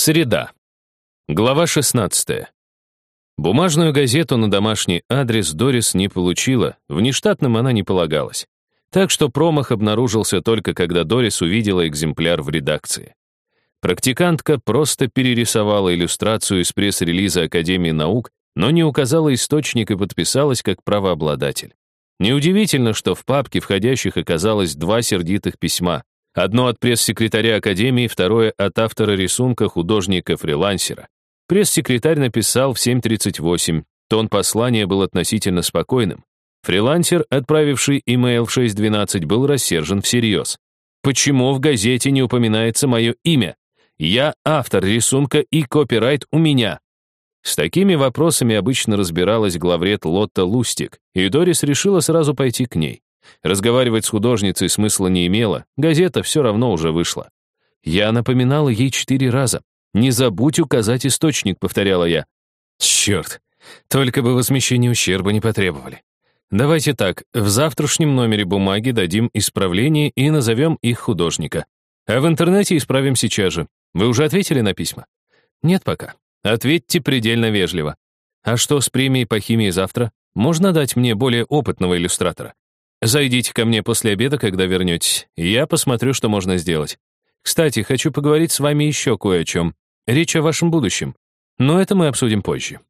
Среда. Глава 16. Бумажную газету на домашний адрес Дорис не получила, внештатным она не полагалась. Так что промах обнаружился только когда Дорис увидела экземпляр в редакции. Практикантка просто перерисовала иллюстрацию из пресс-релиза Академии наук, но не указала источник и подписалась как правообладатель. Неудивительно, что в папке входящих оказалось два сердитых письма. Одно от пресс-секретаря Академии, второе от автора рисунка художника-фрилансера. Пресс-секретарь написал в 7.38, тон послания был относительно спокойным. Фрилансер, отправивший имейл в 6.12, был рассержен всерьез. Почему в газете не упоминается мое имя? Я автор рисунка и копирайт у меня. С такими вопросами обычно разбиралась главред Лотта Лустик, и Дорис решила сразу пойти к ней. Разговаривать с художницей смысла не имело, газета все равно уже вышла. Я напоминала ей четыре раза. «Не забудь указать источник», — повторяла я. Черт, только бы возмещение ущерба не потребовали. Давайте так, в завтрашнем номере бумаги дадим исправление и назовем их художника. А в интернете исправим сейчас же. Вы уже ответили на письма? Нет пока. Ответьте предельно вежливо. А что с премией по химии завтра? Можно дать мне более опытного иллюстратора? Зайдите ко мне после обеда, когда вернетесь, и я посмотрю, что можно сделать. Кстати, хочу поговорить с вами еще кое о чем. Речь о вашем будущем. Но это мы обсудим позже.